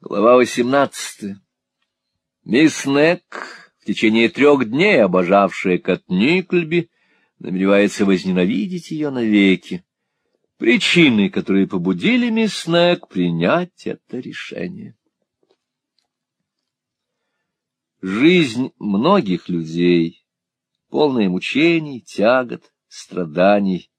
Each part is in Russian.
Глава восемнадцатая. Мисс Нек, в течение трех дней обожавшая Кат Никльби, намеревается возненавидеть ее навеки. Причины, которые побудили мисс Нек принять это решение. Жизнь многих людей, полная мучений, тягот, страданий,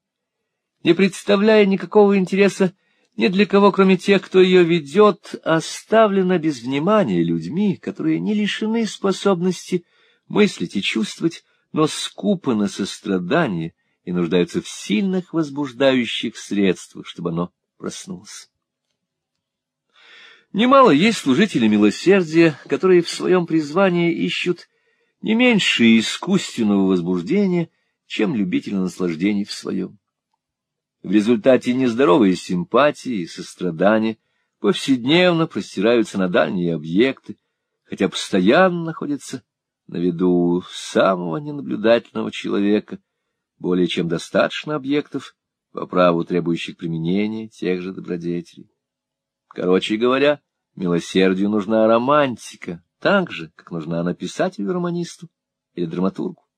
не представляя никакого интереса ни для кого, кроме тех, кто ее ведет, оставлена без внимания людьми, которые не лишены способности мыслить и чувствовать, но скупы на сострадание и нуждаются в сильных возбуждающих средствах, чтобы оно проснулось. Немало есть служителей милосердия, которые в своем призвании ищут не меньше искусственного возбуждения, чем любители наслаждений в своем. В результате нездоровые симпатии и сострадания повседневно простираются на дальние объекты, хотя постоянно находятся на виду самого ненаблюдательного человека, более чем достаточно объектов, по праву требующих применения тех же добродетелей. Короче говоря, милосердию нужна романтика, так же, как нужна она писателю-романисту или драматургу.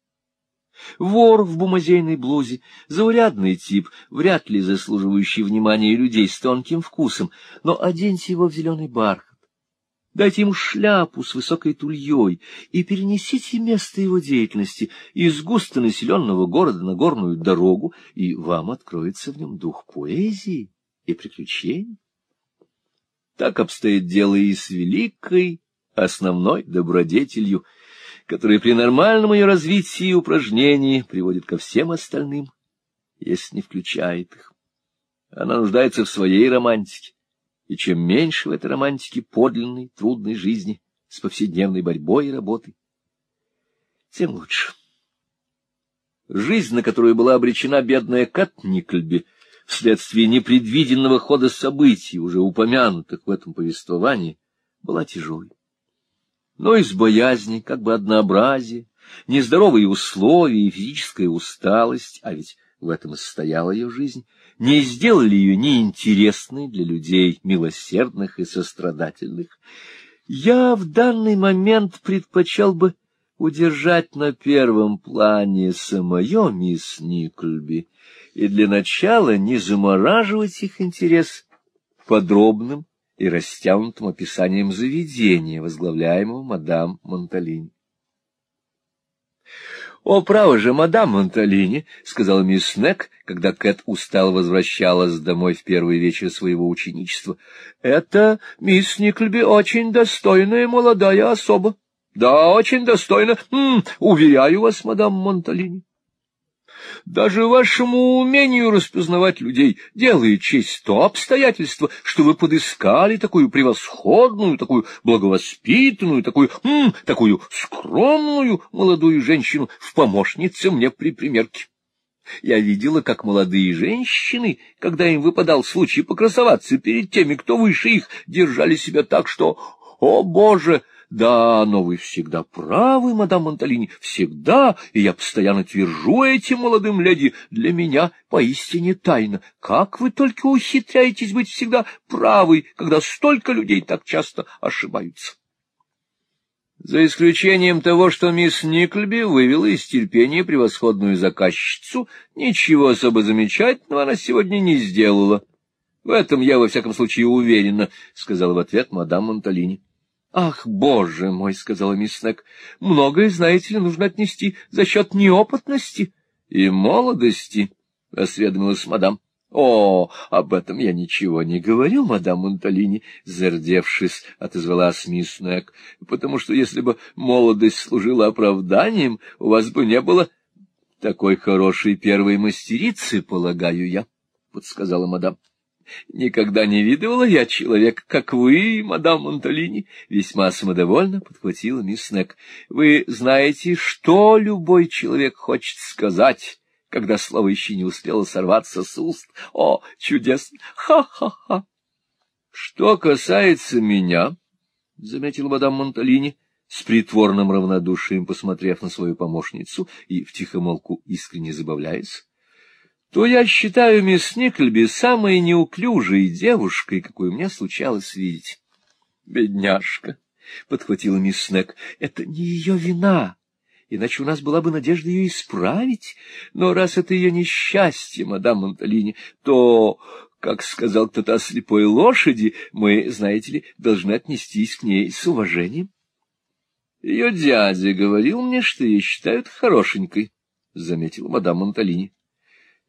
Вор в бумазейной блузе, заурядный тип, вряд ли заслуживающий внимания людей с тонким вкусом, но оденьте его в зеленый бархат. Дайте ему шляпу с высокой тульей и перенесите место его деятельности из густонаселенного города на горную дорогу, и вам откроется в нем дух поэзии и приключений. Так обстоит дело и с великой основной добродетелью — которые при нормальном ее развитии и упражнении приводит ко всем остальным, если не включает их. Она нуждается в своей романтике, и чем меньше в этой романтике подлинной, трудной жизни с повседневной борьбой и работой, тем лучше. Жизнь, на которую была обречена бедная Кат Никльби, вследствие непредвиденного хода событий, уже упомянутых в этом повествовании, была тяжелой но из боязни, как бы однообразия, нездоровые условия и физическая усталость, а ведь в этом и состояла ее жизнь, не сделали ее неинтересной для людей милосердных и сострадательных. Я в данный момент предпочел бы удержать на первом плане самое мисс Никльби и для начала не замораживать их интерес подробным и растянутым описанием заведения, возглавляемого мадам Монталини. — О, право же, мадам Монталини, — сказала мисс Нек, когда Кэт устал возвращалась домой в первый вечер своего ученичества, — это мисс Никльби очень достойная молодая особа. — Да, очень -м, уверяю вас, мадам Монталини. Даже вашему умению распознавать людей делает честь то обстоятельство, что вы подыскали такую превосходную, такую благовоспитанную, такую, м такую скромную молодую женщину в помощнице мне при примерке. Я видела, как молодые женщины, когда им выпадал случай покрасоваться перед теми, кто выше их, держали себя так, что, о, Боже, да, но вы всегда правы, мадам Монталини, всегда, и я постоянно твержу этим молодым леди, для меня поистине тайна. Как вы только ухитряетесь быть всегда правы, когда столько людей так часто ошибаются? За исключением того, что мисс Никльби вывела из терпения превосходную заказчицу, ничего особо замечательного она сегодня не сделала. — В этом я, во всяком случае, уверена, — сказала в ответ мадам Монталини. — Ах, боже мой, — сказала мисс Снег, — многое, знаете ли, нужно отнести за счет неопытности и молодости, — осведомилась мадам. — О, об этом я ничего не говорю, мадам Монталини, — зардевшись, отозвалась мисс Снег, — потому что если бы молодость служила оправданием, у вас бы не было такой хорошей первой мастерицы, полагаю я, — подсказала мадам. Никогда не видывала я человека, как вы, мадам Монталини, — весьма самодовольно подхватила мисс Снег. Вы знаете, что любой человек хочет сказать, когда слово еще не успело сорваться с уст. О, чудесно! Ха-ха-ха! Что касается меня, — заметила мадам Монталини, с притворным равнодушием посмотрев на свою помощницу и втихомолку искренне забавляясь, то я считаю мисс Никльби самой неуклюжей девушкой, какую мне случалось видеть. Бедняжка, — подхватила мисс Снег, — это не ее вина, иначе у нас была бы надежда ее исправить. Но раз это ее несчастье, мадам Монталини, то, как сказал кто-то о слепой лошади, мы, знаете ли, должны отнестись к ней с уважением. Ее дядя говорил мне, что ее считают хорошенькой, — заметила мадам Монталини.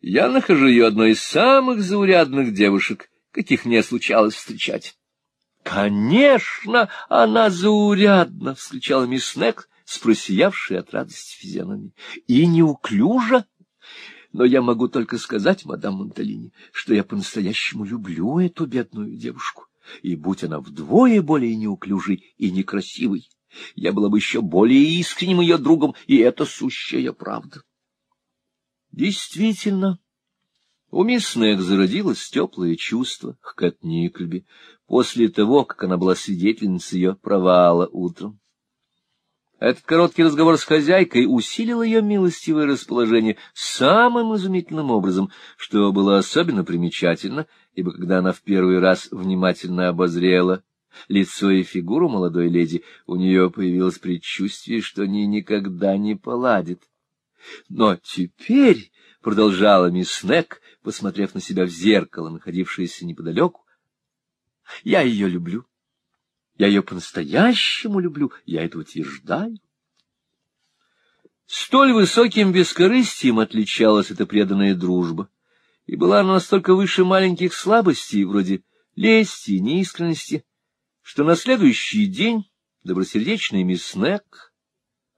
Я нахожу ее одной из самых заурядных девушек, каких мне случалось встречать. — Конечно, она заурядна! — вскричала мисс Нек, с просиявшей от радости физиономией. — И неуклюжа! Но я могу только сказать, мадам Монталини, что я по-настоящему люблю эту бедную девушку, и будь она вдвое более неуклюжей и некрасивой, я была бы еще более искренним ее другом, и это сущая правда. Действительно, у мисс Нек зародилось теплое чувство к Кэт Никльби после того, как она была свидетельницей ее провала утром. Этот короткий разговор с хозяйкой усилил ее милостивое расположение самым изумительным образом, что было особенно примечательно, ибо когда она в первый раз внимательно обозрела лицо и фигуру молодой леди, у нее появилось предчувствие, что они никогда не поладят. Но теперь, — продолжала мисс Нек, посмотрев на себя в зеркало, находившееся неподалеку, — я ее люблю. Я ее по-настоящему люблю, я это утверждаю. Столь высоким бескорыстием отличалась эта преданная дружба, и была она настолько выше маленьких слабостей, вроде лести и неискренности, что на следующий день добросердечный мисс Нек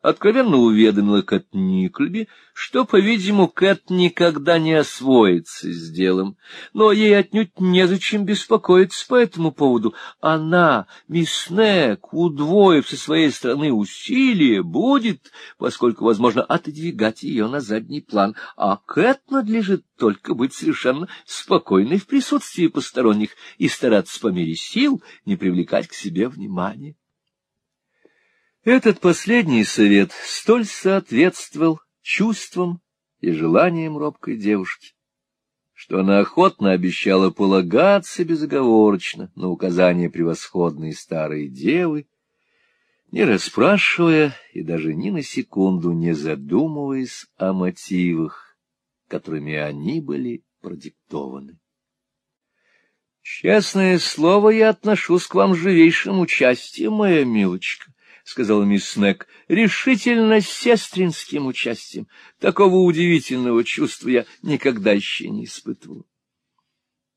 откровенно уведомила Кэт Никльби, что, по-видимому, Кэт никогда не освоится с делом, но ей отнюдь незачем беспокоиться по этому поводу. Она, мисс Нек, удвоив со своей стороны усилия, будет, поскольку, возможно, отодвигать ее на задний план, а Кэт надлежит только быть совершенно спокойной в присутствии посторонних и стараться по мере сил не привлекать к себе внимания. Этот последний совет столь соответствовал чувствам и желаниям робкой девушки, что она охотно обещала полагаться безоговорочно на указания превосходной старой девы, не расспрашивая и даже ни на секунду не задумываясь о мотивах, которыми они были продиктованы. Честное слово, я отношусь к вам живейшим участием, моя милочка. — сказала мисс Снег, — решительно сестринским участием. Такого удивительного чувства я никогда еще не испытывал.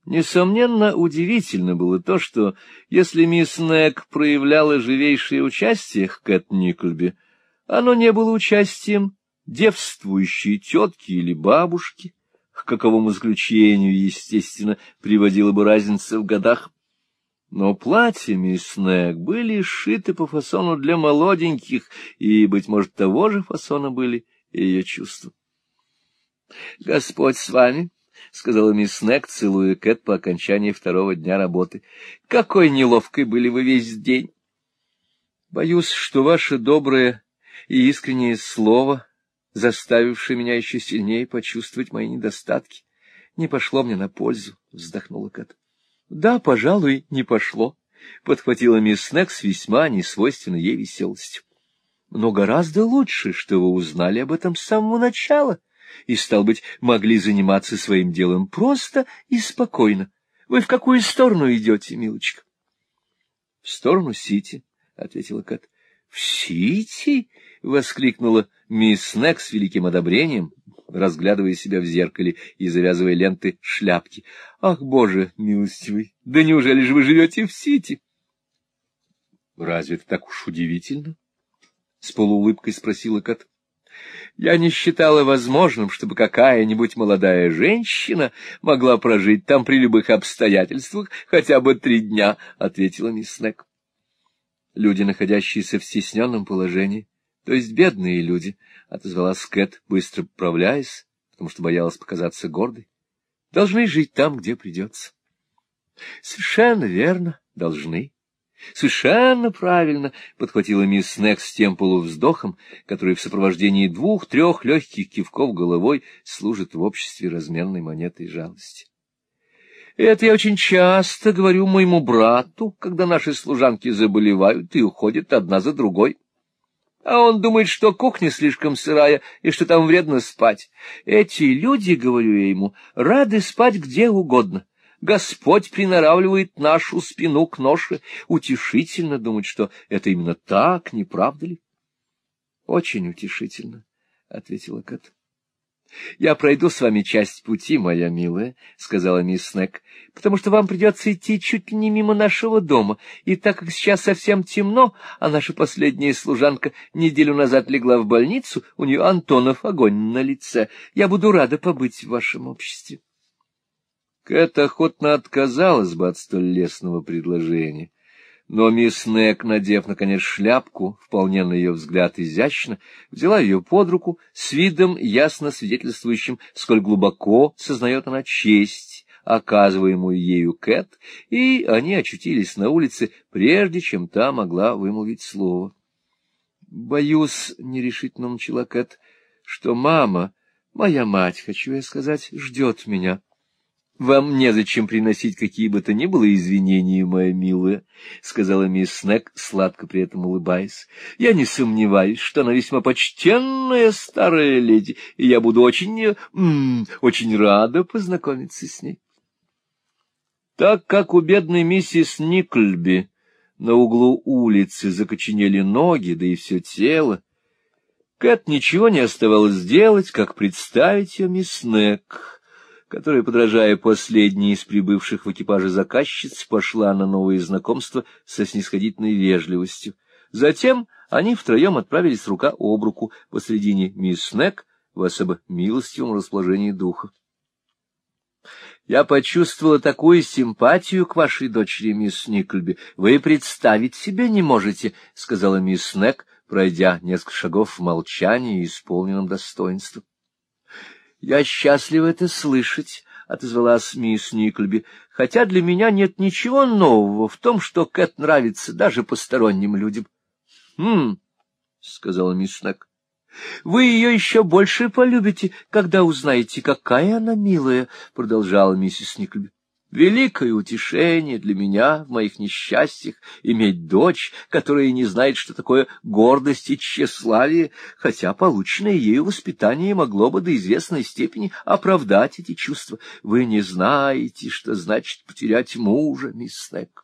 Несомненно, удивительно было то, что, если мисс Нек проявляла живейшее участие к Кэт Никльби, оно не было участием девствующей тетки или бабушки, к каковому заключению, естественно, приводила бы разница в годах. Но платья мисс Нэг были сшиты по фасону для молоденьких, и, быть может, того же фасона были ее чувства. — Господь с вами, — сказала мисс Нэг, целуя Кэт по окончании второго дня работы. — Какой неловкой были вы весь день! — Боюсь, что ваше доброе и искреннее слово, заставившее меня еще сильнее почувствовать мои недостатки, не пошло мне на пользу, — вздохнула Кэт. — Да, пожалуй, не пошло, — подхватила мисс Снег с весьма несвойственной ей веселостью. — Но гораздо лучше, что вы узнали об этом с самого начала и, стал быть, могли заниматься своим делом просто и спокойно. Вы в какую сторону идете, милочка? — В сторону Сити, — ответила Кэт. — В Сити? — воскликнула мисс Снег с великим одобрением, разглядывая себя в зеркале и завязывая ленты шляпки. — Ах, боже милостивый, да неужели же вы живете в Сити? — Разве это так уж удивительно? — с полуулыбкой спросила Кат. — Я не считала возможным, чтобы какая-нибудь молодая женщина могла прожить там при любых обстоятельствах хотя бы три дня, — ответила мисс Снег. Люди, находящиеся в стесненном положении, то есть бедные люди, — отозвалась Кэт, быстро поправляясь, потому что боялась показаться гордой, — должны жить там, где придется. — Совершенно верно, должны. — Совершенно правильно, — подхватила мисс Снег с тем полувздохом, который в сопровождении двух-трех легких кивков головой служит в обществе разменной монетой жалости. — Это я очень часто говорю моему брату, когда наши служанки заболевают и уходят одна за другой. А он думает, что кухня слишком сырая и что там вредно спать. Эти люди, говорю я ему, рады спать где угодно. Господь приноравливает нашу спину к ноше. Утешительно думать, что это именно так, не правда ли? — Очень утешительно, — ответила Кэт. — Я пройду с вами часть пути, моя милая, — сказала мисс Снег, — потому что вам придется идти чуть ли не мимо нашего дома, и так как сейчас совсем темно, а наша последняя служанка неделю назад легла в больницу, у нее Антонов огонь на лице, я буду рада побыть в вашем обществе. Кэт охотно отказалась бы от столь лестного предложения. Но мисс Нек, надев, наконец, шляпку, вполне на ее взгляд изящно, взяла ее под руку с видом, ясно свидетельствующим, сколь глубоко сознает она честь, оказываемую ею Кэт, и они очутились на улице, прежде чем та могла вымолвить слово. — Боюсь, — нерешительно начала Кэт, — что мама, моя мать, хочу я сказать, ждет меня. — вам незачем приносить какие бы то ни было извинения, моя милая, — сказала мисс Снег, сладко при этом улыбаясь. — Я не сомневаюсь, что она весьма почтенная старая леди, и я буду очень, м -м, очень рада познакомиться с ней. Так как у бедной миссис Никльби на углу улицы закоченели ноги, да и все тело, Кэт ничего не оставалось делать, как представить ее мисс Снег которая, подражая последней из прибывших в экипаже заказчиц, пошла на новые знакомства со снисходительной вежливостью. Затем они втроем отправились рука об руку посредине мисс Снег в особо милостивом расположении духа. — Я почувствовала такую симпатию к вашей дочери, мисс Никльби. Вы представить себе не можете, — сказала мисс Снег, пройдя несколько шагов в молчании и исполненном достоинством. — Я счастлива это слышать, — отозвалась мисс Никльби, — хотя для меня нет ничего нового в том, что Кэт нравится даже посторонним людям. — Хм, — сказала мисс Снег. — Вы ее еще больше полюбите, когда узнаете, какая она милая, — продолжала миссис Никльби. Великое утешение для меня в моих несчастьях иметь дочь, которая не знает, что такое гордость и тщеславие, хотя полученное ею воспитание могло бы до известной степени оправдать эти чувства. Вы не знаете, что значит потерять мужа, мисс Снег.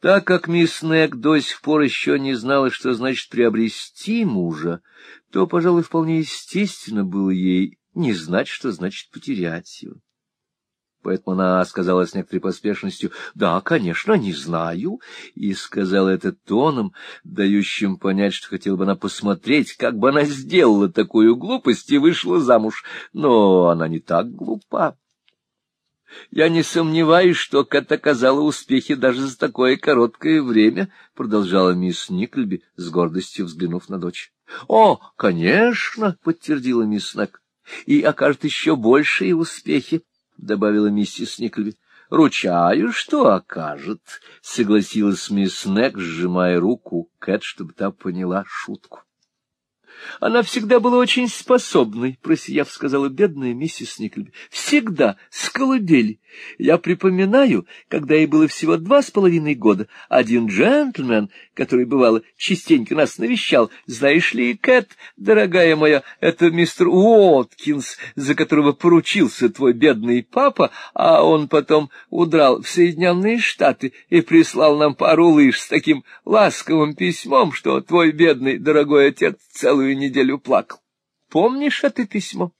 Так как мисс Снег до сих пор еще не знала, что значит приобрести мужа, то, пожалуй, вполне естественно было ей не знать, что значит потерять его. Поэтому она сказала с некоторой поспешностью, «Да, конечно, не знаю», и сказала это тоном, дающим понять, что хотела бы она посмотреть, как бы она сделала такую глупость и вышла замуж. Но она не так глупа. «Я не сомневаюсь, что Кэт оказала успехи даже за такое короткое время», — продолжала мисс Никльби, с гордостью взглянув на дочь. «О, конечно», — подтвердила мисс Снег, — «и окажет еще большие успехи. — добавила миссис Никльби. — Ручаю, что окажет, — согласилась мисс Нек, сжимая руку Кэт, чтобы та поняла шутку. Она всегда была очень способной, — просияв, сказала бедная миссис Никльби. — Всегда, с колыбели. Я припоминаю, когда ей было всего два с половиной года, один джентльмен, который, бывало, частенько нас навещал, знаешь ли, Кэт, дорогая моя, это мистер Уоткинс, за которого поручился твой бедный папа, а он потом удрал в Соединенные Штаты и прислал нам пару лыж с таким ласковым письмом, что твой бедный дорогой отец целую неделю плакал. Помнишь это письмо?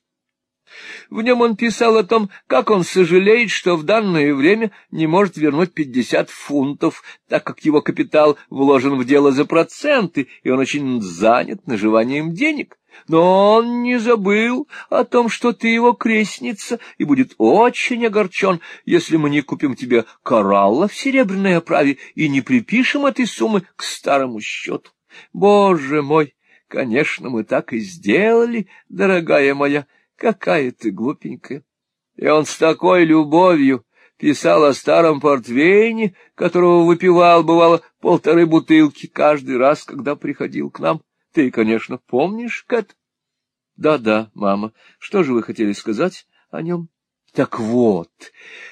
В нем он писал о том, как он сожалеет, что в данное время не может вернуть пятьдесят фунтов, так как его капитал вложен в дело за проценты, и он очень занят наживанием денег. Но он не забыл о том, что ты его крестница, и будет очень огорчен, если мы не купим тебе коралла в серебряной оправе и не припишем этой суммы к старому счету. Боже мой, конечно, мы так и сделали, дорогая моя, — Какая ты глупенькая! И он с такой любовью писал о старом портвейне, которого выпивал, бывало, полторы бутылки каждый раз, когда приходил к нам. Ты, конечно, помнишь, Кэт? Да, — Да-да, мама. Что же вы хотели сказать о нем? — Так вот,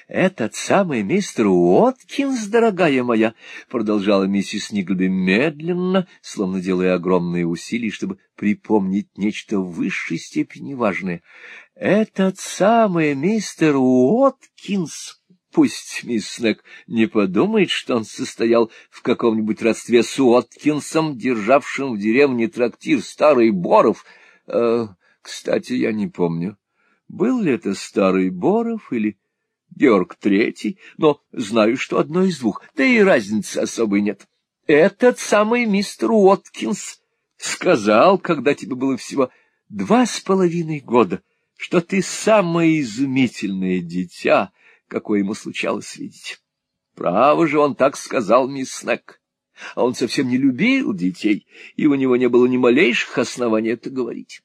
этот самый мистер Уоткинс, дорогая моя, — продолжала миссис Никлби медленно, словно делая огромные усилия, чтобы припомнить нечто в высшей степени важное. Этот самый мистер Уоткинс... Пусть мисс Снег не подумает, что он состоял в каком-нибудь родстве с Уоткинсом, державшим в деревне трактир Старый Боров. Э, кстати, я не помню, был ли это Старый Боров или Георг Третий, но знаю, что одно из двух, да и разницы особой нет. Этот самый мистер Уоткинс сказал, когда тебе было всего два с половиной года, что ты самое изумительное дитя, какое ему случалось видеть. Право же он так сказал, мисс Снег. А он совсем не любил детей, и у него не было ни малейших оснований это говорить.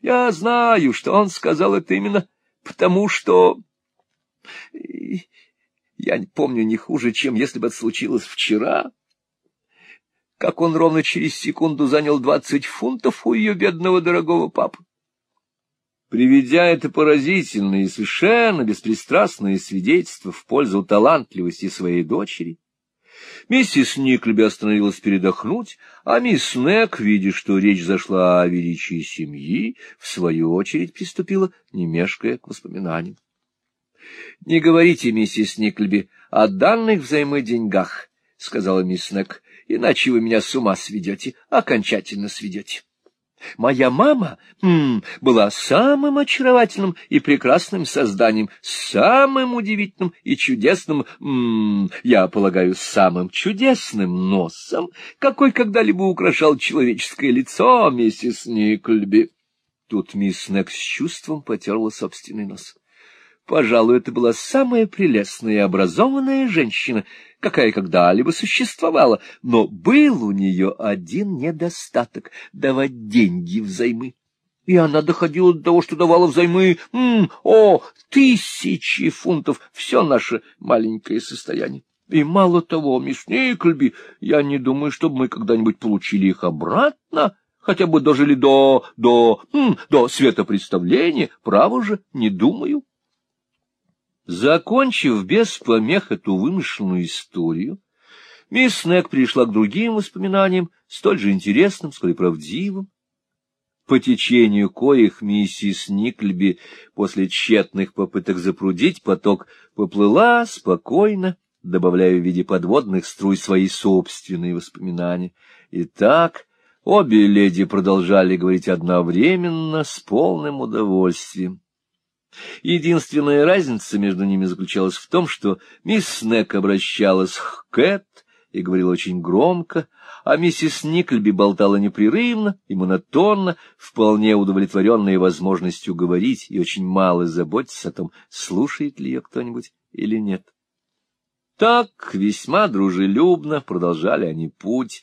Я знаю, что он сказал это именно потому, что... Я не помню не хуже, чем если бы это случилось вчера. Как он ровно через секунду занял двадцать фунтов у ее бедного дорогого папы. Приведя это поразительное и совершенно беспристрастное свидетельство в пользу талантливости своей дочери, миссис Никлеби остановилась передохнуть, а мисс Нек, видя, что речь зашла о величии семьи, в свою очередь приступила, не мешкая к воспоминаниям. — Не говорите, миссис Никлеби, о данных взаимоденьгах, — сказала мисс Нек, — иначе вы меня с ума сведете, окончательно сведете. Моя мама м, была самым очаровательным и прекрасным созданием, самым удивительным и чудесным, м, я полагаю, самым чудесным носом, какой когда-либо украшал человеческое лицо, миссис Никльби. Тут мисс Нек с чувством потерла собственный нос. Пожалуй, это была самая прелестная и образованная женщина, какая когда-либо существовала, но был у нее один недостаток — давать деньги взаймы. И она доходила до того, что давала взаймы, м о, тысячи фунтов, все наше маленькое состояние. И мало того, мисс Никльби, я не думаю, чтобы мы когда-нибудь получили их обратно, хотя бы дожили до... до... М, до светопредставления, право же, не думаю. Закончив без помех эту вымышленную историю, мисс Снег пришла к другим воспоминаниям, столь же интересным, сколь и правдивым, по течению коих миссис Никльби после тщетных попыток запрудить поток поплыла спокойно, добавляя в виде подводных струй свои собственные воспоминания. И так обе леди продолжали говорить одновременно с полным удовольствием. Единственная разница между ними заключалась в том, что мисс Снег обращалась к Кэт и говорила очень громко, а миссис Никльби болтала непрерывно и монотонно, вполне удовлетворенная возможностью говорить и очень мало заботясь о том, слушает ли ее кто-нибудь или нет. Так весьма дружелюбно продолжали они путь,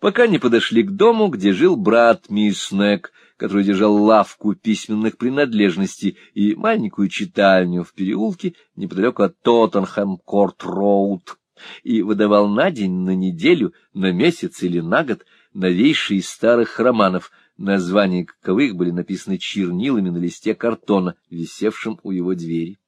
пока не подошли к дому, где жил брат мисс Снег, который держал лавку письменных принадлежностей и маленькую читальню в переулке неподалеку от Тоттенхэм-Корт-Роуд, и выдавал на день, на неделю, на месяц или на год новейшие из старых романов, названия каковых были написаны чернилами на листе картона, висевшем у его двери.